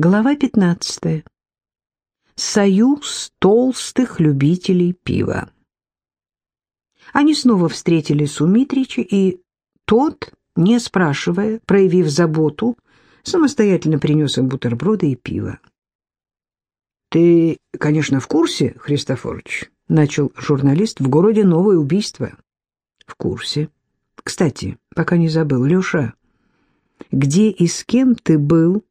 Глава 15. Союз толстых любителей пива. Они снова встретились у Митрича, и тот, не спрашивая, проявив заботу, самостоятельно принес им бутерброды и пиво. «Ты, конечно, в курсе, Христофорович?» — начал журналист. «В городе новое убийство». «В курсе. Кстати, пока не забыл, Леша, где и с кем ты был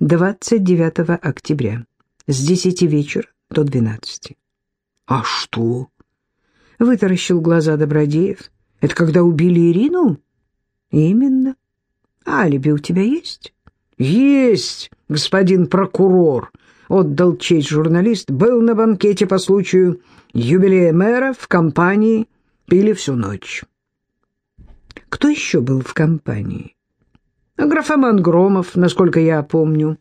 29 октября с 10 вечера до 12. «А что?» — вытаращил глаза Добродеев. «Это когда убили Ирину?» «Именно. Алиби у тебя есть?» «Есть, господин прокурор», — отдал честь журналист. «Был на банкете по случаю юбилея мэра в компании, пили всю ночь». «Кто еще был в компании?» Графоман Громов, насколько я помню.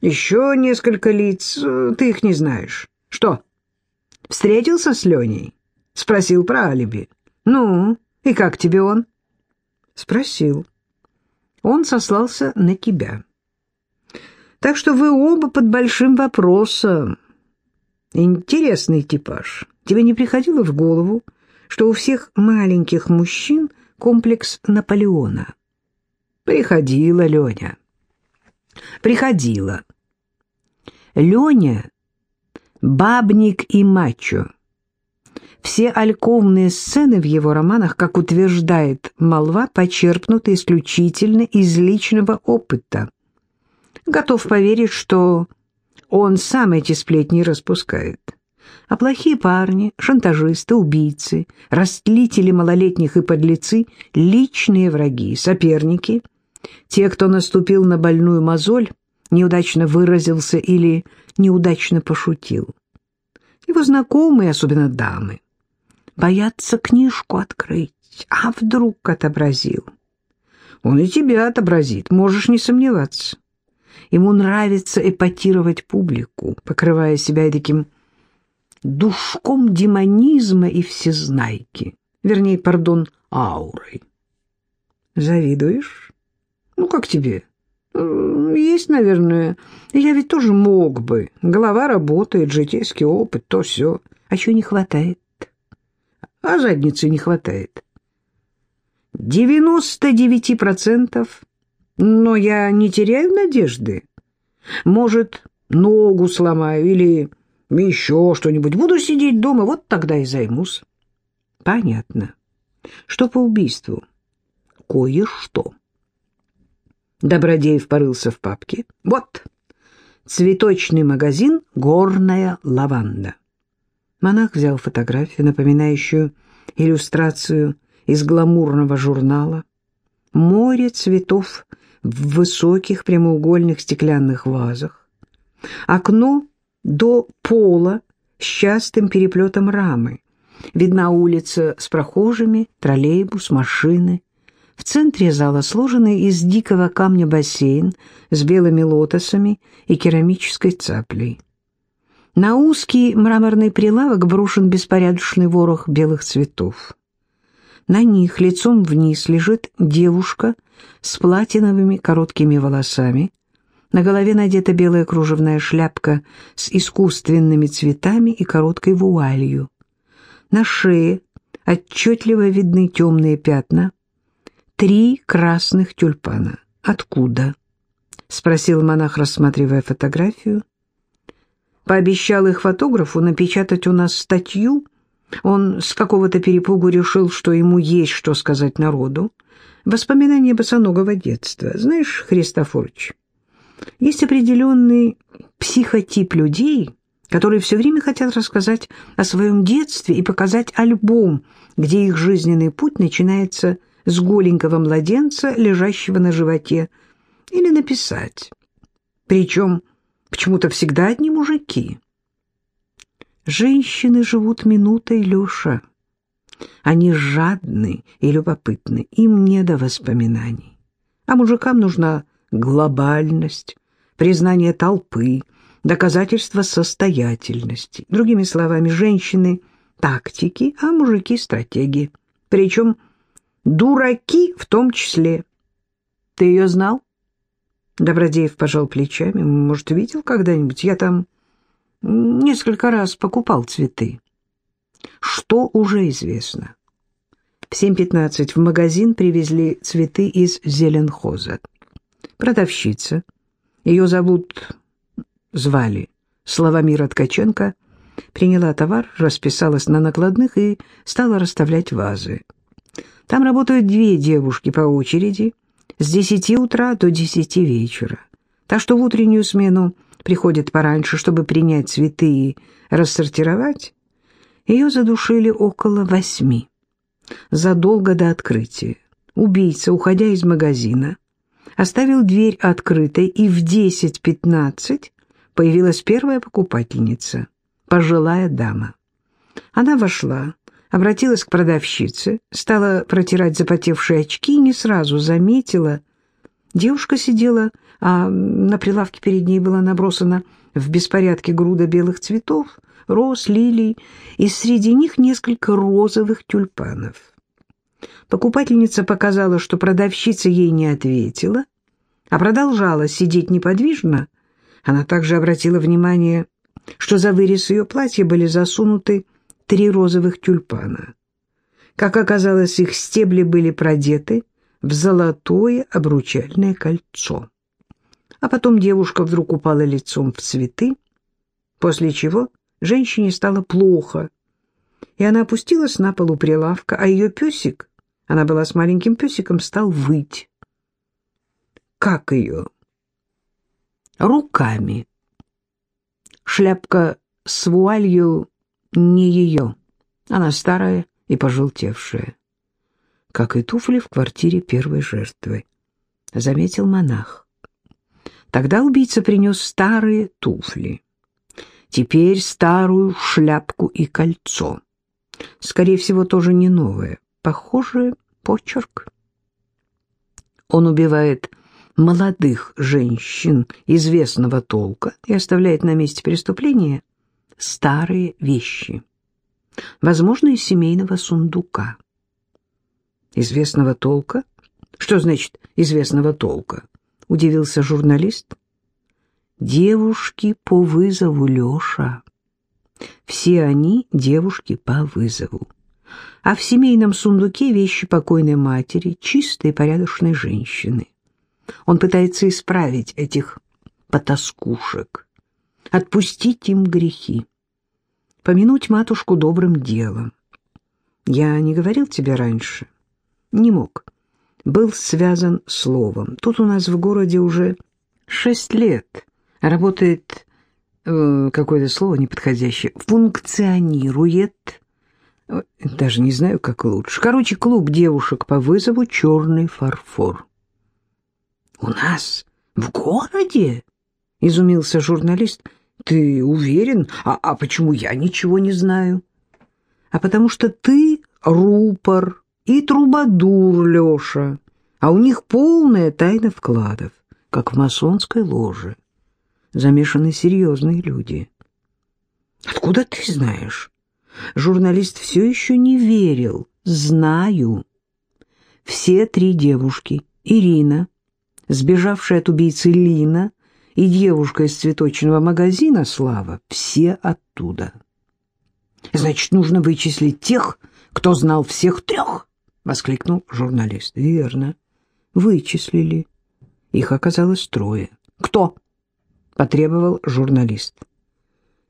Еще несколько лиц, ты их не знаешь. Что, встретился с Леней? Спросил про алиби. Ну, и как тебе он? Спросил. Он сослался на тебя. Так что вы оба под большим вопросом. Интересный типаж. Тебе не приходило в голову, что у всех маленьких мужчин комплекс Наполеона? Приходила Леня. Приходила. Леня — бабник и мачо. Все альковные сцены в его романах, как утверждает молва, почерпнуты исключительно из личного опыта. Готов поверить, что он сам эти сплетни распускает. А плохие парни, шантажисты, убийцы, растлители малолетних и подлецы — личные враги, соперники, те, кто наступил на больную мозоль, неудачно выразился или неудачно пошутил. Его знакомые, особенно дамы, боятся книжку открыть, а вдруг отобразил. Он и тебя отобразит, можешь не сомневаться. Ему нравится эпатировать публику, покрывая себя таким душком демонизма и всезнайки, вернее, пардон, аурой. Завидуешь? Ну, как тебе? Есть, наверное. Я ведь тоже мог бы. Голова работает, житейский опыт, то все. А чего не хватает? А задницы не хватает. Девяносто девяти процентов. Но я не теряю надежды. Может, ногу сломаю или еще что-нибудь. Буду сидеть дома, вот тогда и займусь. Понятно. Что по убийству? Кое-что. Добродеев порылся в папке. Вот, цветочный магазин «Горная лаванда». Монах взял фотографию, напоминающую иллюстрацию из гламурного журнала. Море цветов в высоких прямоугольных стеклянных вазах. Окно до пола с частым переплетом рамы. Видна улица с прохожими, троллейбус, машины. В центре зала сложенный из дикого камня бассейн с белыми лотосами и керамической цаплей. На узкий мраморный прилавок брошен беспорядочный ворох белых цветов. На них лицом вниз лежит девушка с платиновыми короткими волосами. На голове надета белая кружевная шляпка с искусственными цветами и короткой вуалью. На шее отчетливо видны темные пятна, три красных тюльпана. Откуда? Спросил монах, рассматривая фотографию. Пообещал их фотографу напечатать у нас статью. Он с какого-то перепугу решил, что ему есть что сказать народу. Воспоминания босоногого детства. Знаешь, Христофорович, есть определенный психотип людей, которые все время хотят рассказать о своем детстве и показать альбом, где их жизненный путь начинается с с голенького младенца, лежащего на животе, или написать. Причем почему-то всегда одни мужики. Женщины живут минутой, Леша. Они жадны и любопытны, им не до воспоминаний. А мужикам нужна глобальность, признание толпы, доказательство состоятельности. Другими словами, женщины – тактики, а мужики – стратегии. Причем – Дураки в том числе. Ты ее знал? Добродеев пожал плечами. Может, видел когда-нибудь? Я там несколько раз покупал цветы. Что уже известно? В 7.15 в магазин привезли цветы из Зеленхоза. Продавщица, ее зовут, звали, Славомира Ткаченко, приняла товар, расписалась на накладных и стала расставлять вазы. Там работают две девушки по очереди с 10 утра до 10 вечера. Так что в утреннюю смену приходит пораньше, чтобы принять цветы и рассортировать. Ее задушили около восьми. Задолго до открытия. Убийца, уходя из магазина, оставил дверь открытой, и в 10-15 появилась первая покупательница, пожилая дама. Она вошла, обратилась к продавщице, стала протирать запотевшие очки и не сразу заметила. Девушка сидела, а на прилавке перед ней была набросана в беспорядке груда белых цветов, роз, лилий, и среди них несколько розовых тюльпанов. Покупательница показала, что продавщица ей не ответила, а продолжала сидеть неподвижно. Она также обратила внимание, что за вырез ее платья были засунуты три розовых тюльпана. Как оказалось, их стебли были продеты в золотое обручальное кольцо. А потом девушка вдруг упала лицом в цветы, после чего женщине стало плохо, и она опустилась на полу прилавка, а ее песик, она была с маленьким песиком, стал выть. Как ее? Руками. Шляпка с вуалью не ее. Она старая и пожелтевшая. Как и туфли в квартире первой жертвы, заметил монах. Тогда убийца принес старые туфли. Теперь старую шляпку и кольцо. Скорее всего, тоже не новое. Похоже, почерк. Он убивает молодых женщин известного толка и оставляет на месте преступления старые вещи, возможно, из семейного сундука. Известного толка? Что значит известного толка? Удивился журналист. Девушки по вызову, Леша. Все они девушки по вызову. А в семейном сундуке вещи покойной матери, чистой порядочной женщины. Он пытается исправить этих потаскушек, отпустить им грехи, помянуть матушку добрым делом. Я не говорил тебе раньше? Не мог. Был связан словом. Тут у нас в городе уже шесть лет работает э, какое-то слово неподходящее, функционирует, даже не знаю, как лучше. Короче, клуб девушек по вызову «Черный фарфор». «У нас в городе?» — изумился журналист. «Ты уверен? А, а почему я ничего не знаю?» «А потому что ты рупор и трубадур, Леша, а у них полная тайна вкладов, как в масонской ложе. Замешаны серьезные люди». «Откуда ты знаешь?» Журналист все еще не верил. «Знаю». Все три девушки — Ирина, сбежавшая от убийцы Лина и девушка из цветочного магазина Слава, все оттуда. «Значит, нужно вычислить тех, кто знал всех трех?» — воскликнул журналист. «Верно. Вычислили. Их оказалось трое. Кто?» — потребовал журналист.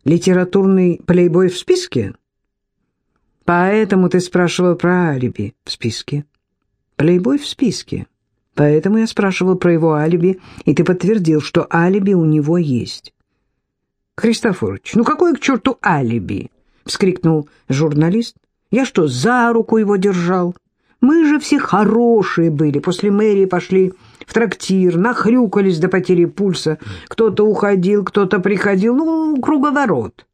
«Литературный плейбой в списке?» «Поэтому ты спрашивал про алиби в списке?» «Плейбой в списке. Поэтому я спрашивал про его алиби, и ты подтвердил, что алиби у него есть. Христофорович, ну какое к черту алиби? Вскрикнул журналист. Я что, за руку его держал? Мы же все хорошие были. После мэрии пошли в трактир, нахрюкались до потери пульса. Кто-то уходил, кто-то приходил. Ну, круговорот.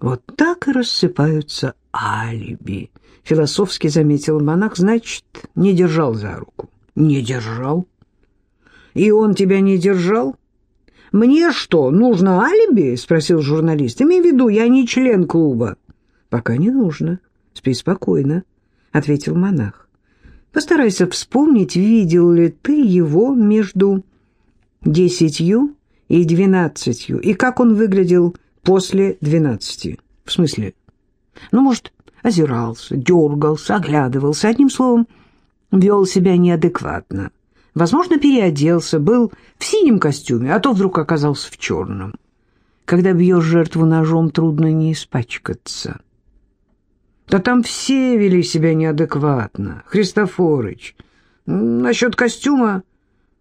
Вот так и рассыпаются алиби, философски заметил монах, значит, не держал за руку. Не держал. И он тебя не держал? Мне что, нужно алиби? Спросил журналист. Имей в виду, я не член клуба. Пока не нужно. Спи спокойно, ответил монах. Постарайся вспомнить, видел ли ты его между десятью и двенадцатью, и как он выглядел после двенадцати. В смысле? Ну, может, озирался, дергался, оглядывался, одним словом, вел себя неадекватно. Возможно, переоделся, был в синем костюме, а то вдруг оказался в черном. Когда бьешь жертву ножом, трудно не испачкаться. Да там все вели себя неадекватно. Христофорыч. Насчет костюма...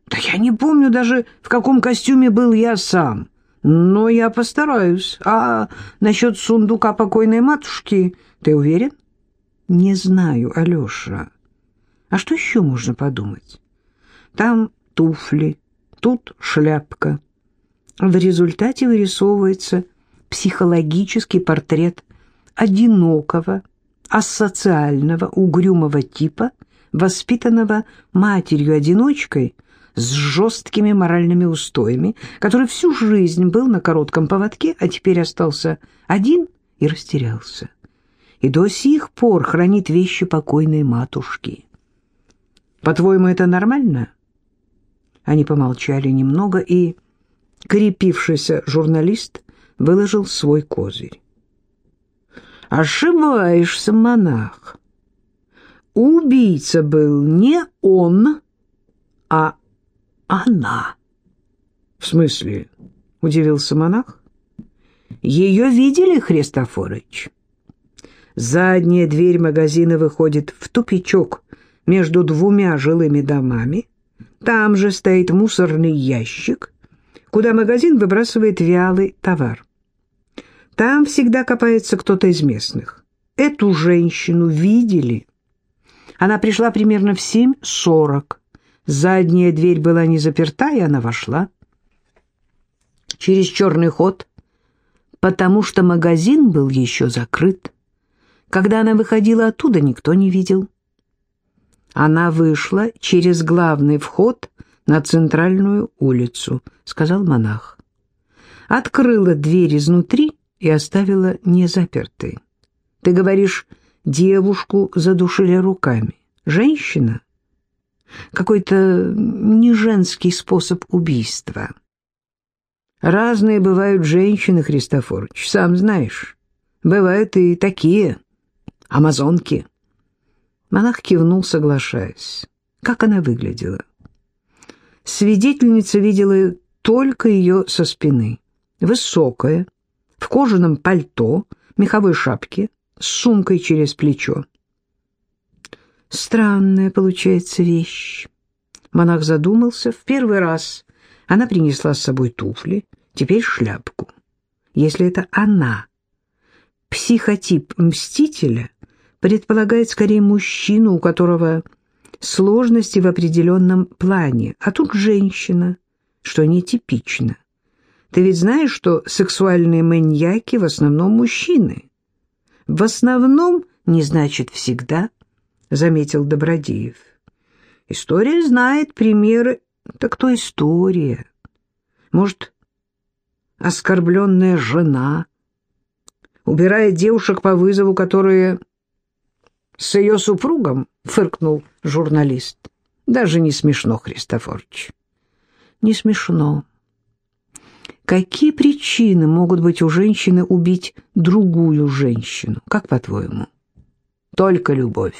Да я не помню даже, в каком костюме был я сам. Но я постараюсь. А насчет сундука покойной матушки, ты уверен? Не знаю, Алеша. А что еще можно подумать? Там туфли, тут шляпка. В результате вырисовывается психологический портрет одинокого, асоциального, угрюмого типа, воспитанного матерью-одиночкой с жесткими моральными устоями, который всю жизнь был на коротком поводке, а теперь остался один и растерялся. И до сих пор хранит вещи покойной матушки. По-твоему, это нормально?» Они помолчали немного, и крепившийся журналист выложил свой козырь. «Ошибаешься, монах. Убийца был не он, а она». «В смысле?» — удивился монах. «Ее видели, Христофорыч?» Задняя дверь магазина выходит в тупичок между двумя жилыми домами. Там же стоит мусорный ящик, куда магазин выбрасывает вялый товар. Там всегда копается кто-то из местных. Эту женщину видели. Она пришла примерно в 7.40. Задняя дверь была не заперта, и она вошла. Через черный ход, потому что магазин был еще закрыт. Когда она выходила оттуда, никто не видел. Она вышла через главный вход на центральную улицу, сказал монах. Открыла дверь изнутри и оставила незапертой. Ты говоришь, девушку задушили руками. Женщина? Какой-то неженский способ убийства. Разные бывают женщины, Христофорович, сам знаешь. Бывают и такие, амазонки. Монах кивнул, соглашаясь. Как она выглядела? Свидетельница видела только ее со спины. Высокая, в кожаном пальто, меховой шапке, с сумкой через плечо. Странная получается вещь. Монах задумался. В первый раз она принесла с собой туфли, теперь шляпку. Если это она, психотип мстителя — предполагает скорее мужчину, у которого сложности в определенном плане, а тут женщина, что нетипично. Ты ведь знаешь, что сексуальные маньяки в основном мужчины? В основном не значит всегда, заметил Добродеев. История знает примеры. Так кто история? Может, оскорбленная жена убирает девушек по вызову, которые с ее супругом?» — фыркнул журналист. «Даже не смешно, Христофорович». «Не смешно. Какие причины могут быть у женщины убить другую женщину? Как по-твоему?» «Только любовь.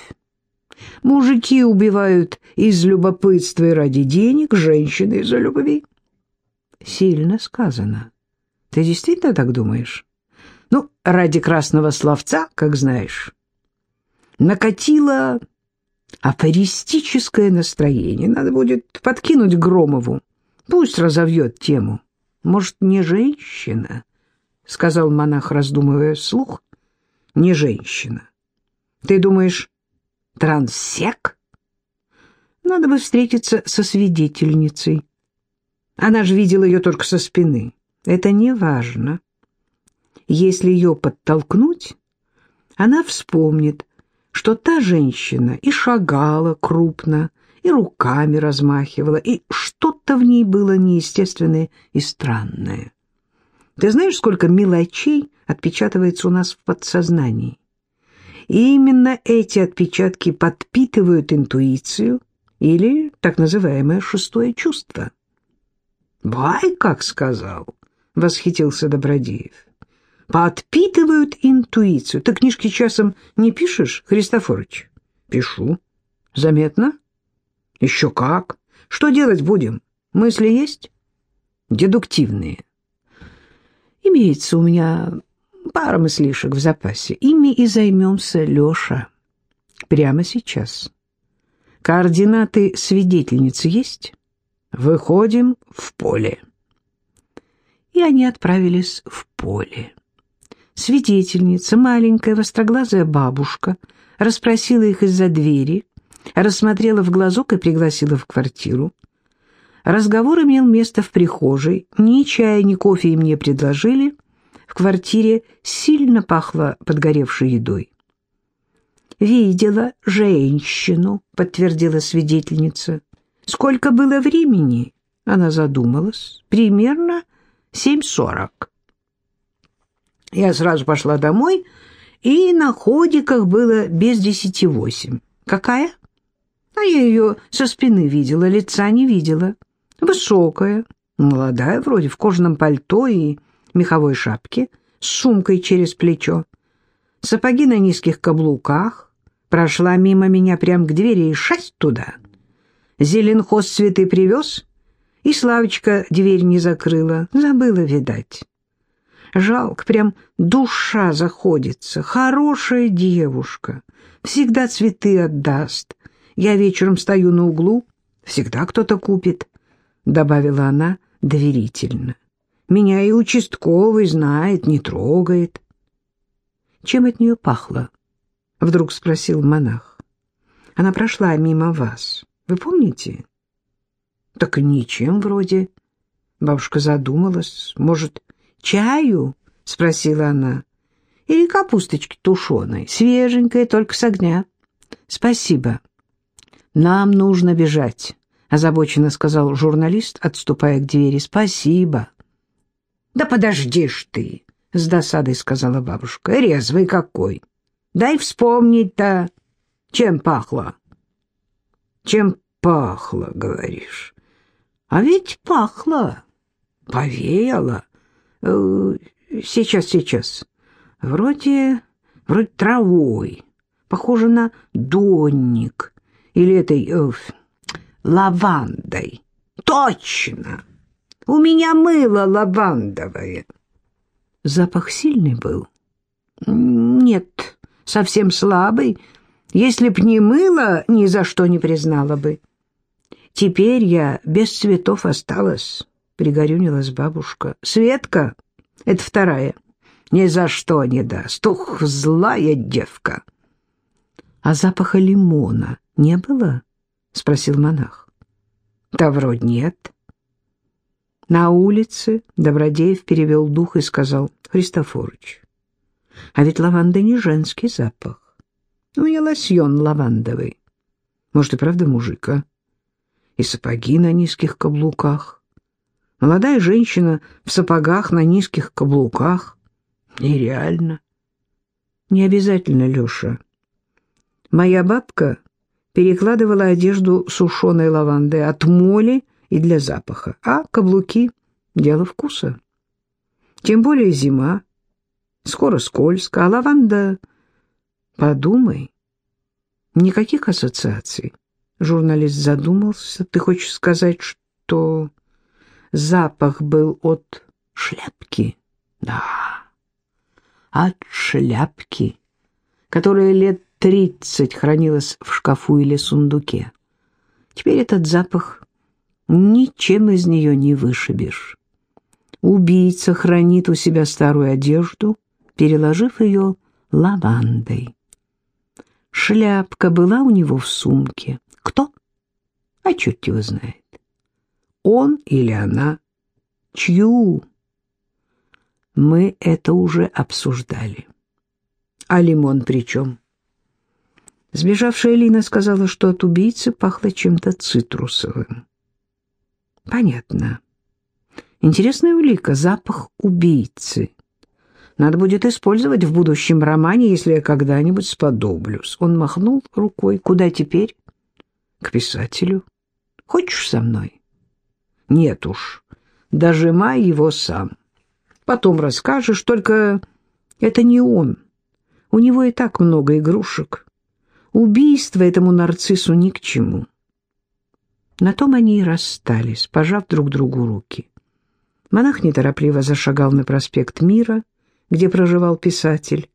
Мужики убивают из любопытства и ради денег, женщины из-за любви». «Сильно сказано. Ты действительно так думаешь?» «Ну, ради красного словца, как знаешь» накатило афористическое настроение. Надо будет подкинуть Громову. Пусть разовьет тему. Может, не женщина? — сказал монах, раздумывая вслух. — Не женщина. Ты думаешь, транссек? Надо бы встретиться со свидетельницей. Она же видела ее только со спины. Это не важно. Если ее подтолкнуть, она вспомнит, что та женщина и шагала крупно, и руками размахивала, и что-то в ней было неестественное и странное. Ты знаешь, сколько мелочей отпечатывается у нас в подсознании? И именно эти отпечатки подпитывают интуицию или так называемое шестое чувство. «Бай, как сказал!» — восхитился Добродеев. «Подпитывают интуицию. Ты книжки часом не пишешь, Христофорыч?» «Пишу. Заметно?» «Еще как. Что делать будем? Мысли есть?» «Дедуктивные». «Имеется у меня пара мыслишек в запасе. Ими и займемся, Леша. Прямо сейчас. Координаты свидетельницы есть?» Выходим в поле. И они отправились в поле. Свидетельница, маленькая востроглазая бабушка, расспросила их из-за двери, рассмотрела в глазок и пригласила в квартиру. Разговор имел место в прихожей, ни чая, ни кофе им не предложили. В квартире сильно пахло подгоревшей едой. «Видела женщину», — подтвердила свидетельница. Сколько было времени? Она задумалась. Примерно семь сорок. Я сразу пошла домой, и на ходиках было без десяти восемь. Какая? А я ее со спины видела, лица не видела. Высокая, молодая, вроде в кожаном пальто и меховой шапке, с сумкой через плечо. Сапоги на низких каблуках. Прошла мимо меня прямо к двери и шесть туда — Зеленхоз цветы привез, и Славочка дверь не закрыла. Забыла, видать. Жалко, прям душа заходится. Хорошая девушка. Всегда цветы отдаст. Я вечером стою на углу, всегда кто-то купит, — добавила она доверительно. Меня и участковый знает, не трогает. Чем от нее пахло? — вдруг спросил монах. Она прошла мимо вас. Вы помните? Так ничем вроде. Бабушка задумалась. Может, чаю? Спросила она. Или капусточки тушеной, свеженькой, только с огня. Спасибо. Нам нужно бежать, озабоченно сказал журналист, отступая к двери. Спасибо. Да подождишь ты, с досадой сказала бабушка. Резвый какой. Дай вспомнить-то, чем пахло. Чем пахло, говоришь? А ведь пахло, повеяло. Э, сейчас, сейчас. Вроде, вроде травой. Похоже на донник. Или этой э, лавандой. Точно! У меня мыло лавандовое. Запах сильный был? Нет, совсем слабый, если б не мыло, ни за что не признала бы. Теперь я без цветов осталась, — пригорюнилась бабушка. Светка, это вторая, ни за что не даст. Ух, злая девка. А запаха лимона не было? — спросил монах. Да вроде нет. На улице Добродеев перевел дух и сказал, Христофорыч, а ведь лаванда не женский запах. У меня лосьон лавандовый. Может, и правда мужика. И сапоги на низких каблуках. Молодая женщина в сапогах на низких каблуках. Нереально. Не обязательно, Леша. Моя бабка перекладывала одежду сушеной лавандой от моли и для запаха, а каблуки — дело вкуса. Тем более зима, скоро скользко, а лаванда Подумай. Никаких ассоциаций. Журналист задумался. Ты хочешь сказать, что запах был от шляпки? Да. От шляпки, которая лет тридцать хранилась в шкафу или сундуке. Теперь этот запах ничем из нее не вышибешь. Убийца хранит у себя старую одежду, переложив ее лавандой. Шляпка была у него в сумке. Кто? А черт его знает. Он или она? Чью? Мы это уже обсуждали. А лимон при чем? Сбежавшая Лина сказала, что от убийцы пахло чем-то цитрусовым. Понятно. Интересная улика — запах убийцы. Надо будет использовать в будущем романе, если я когда-нибудь сподоблюсь. Он махнул рукой. Куда теперь? К писателю. Хочешь со мной? Нет уж. дожимай его сам. Потом расскажешь, только это не он. У него и так много игрушек. Убийство этому нарциссу ни к чему. На том они и расстались, пожав друг другу руки. Монах неторопливо зашагал на проспект Мира, где проживал писатель,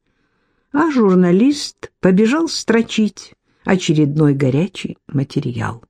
а журналист побежал строчить очередной горячий материал.